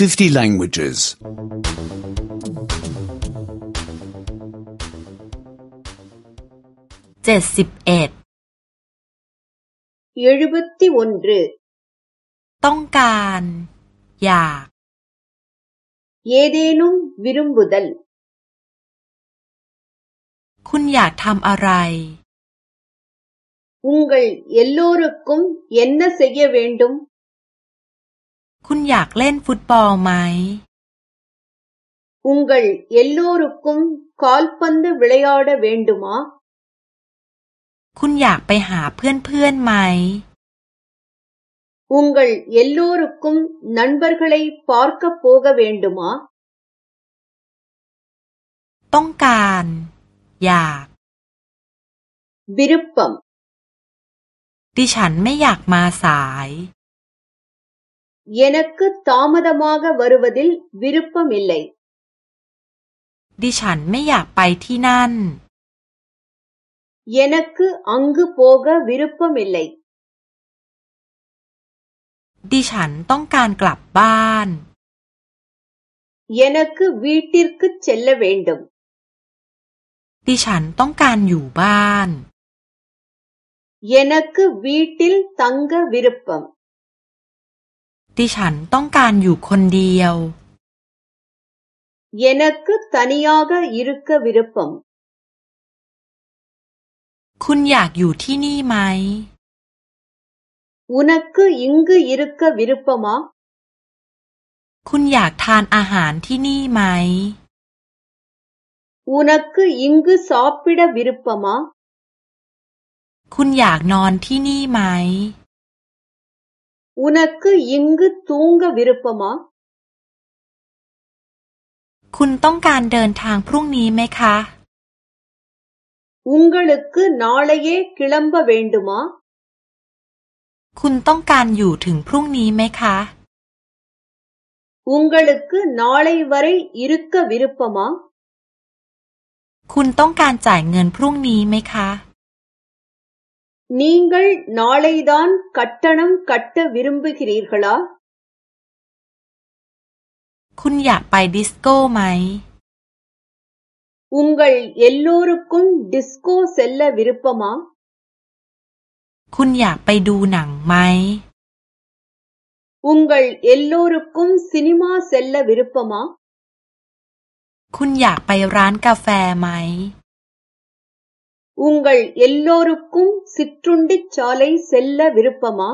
50 languages. 71 எழுபத்தி ஒன்று ต้องการอยาก ஏதேனும் விரும்புதல் คุณอยากทำอะไร உங்கள் எல்லோருக்கும் என்ன செய்ய வேண்டும் ุณอยากเล่นฟุตบอลไหมุงกัลเยลโลรุกุมคอลปันด์วิลัยออเดเวนดูมา คุณอยากไปหาเพื่อนเพื่อนไหมุงกัลเยลโลรุกุม นันบาร์คลายปอร์กับโปกเวนดูมา ต้องการ อยากบิรุปปม ดิฉันไม่อยากมาสาย எனக்குத் தாமதமாக வருவதில் விருப்பமில்லை ดิฉันไม่อยากไปที่นั่น எனக்கு அங்கு போக விருப்பமில்லை ดิฉันต้องการกลับบ้าน எனக்கு வீட்டிற்குச் செல்ல வேண்டும் ดิฉันต้องการอยู่บ้าน எனக்கு வீட்டில் தங்க விருப்பம் ที่ฉันต้องการอยู่คนเดียวเยนักตันิยากะยิรุกะวิรุปมคุณอยากอยู่ที่นี่ไหมวุนักยิงกะยิรุกะวิรุปมะคุณอยากทานอาหารที่นี่ไหมวุนักยิงกะซอปปิดะวิรุปมะคุณอยากนอนที่นี่ไหม உனக்கு இங்கு தூங்க விருப்பமா คุณต้องการเดินทางพรุ่งนี้ไหมคะ உங்களுக்கு நாளையே கிளம்ப வேண்டுமா คุณต้องการอยู่ถึงพรุ่งนี้ไหมคะ உங்களுக்கு நாளை வரை இருக்க விருப்பமா คุณต้องการจ่ายเงินพรุ่งนี้ไหมคะ நீங்கள் நாளைதான் கட்டணம் கட்ட விரும்புகிறீர்களா? คุณอยากไปดิสโก้ไหม உங்கள் எல்லோருக்கும் டிஸ்கோ செல்ல விருப்பமா คุณอยากไปดูหนังไหม உங்கள் எல்லோருக்கும் சினிமா செல்ல விருப்பமா คุณอยากไปร้านกาแฟไหม உங்கள் எல்லோருக்கும் சிற்றுண்டிச் சாலை செல்ல விருப்பமா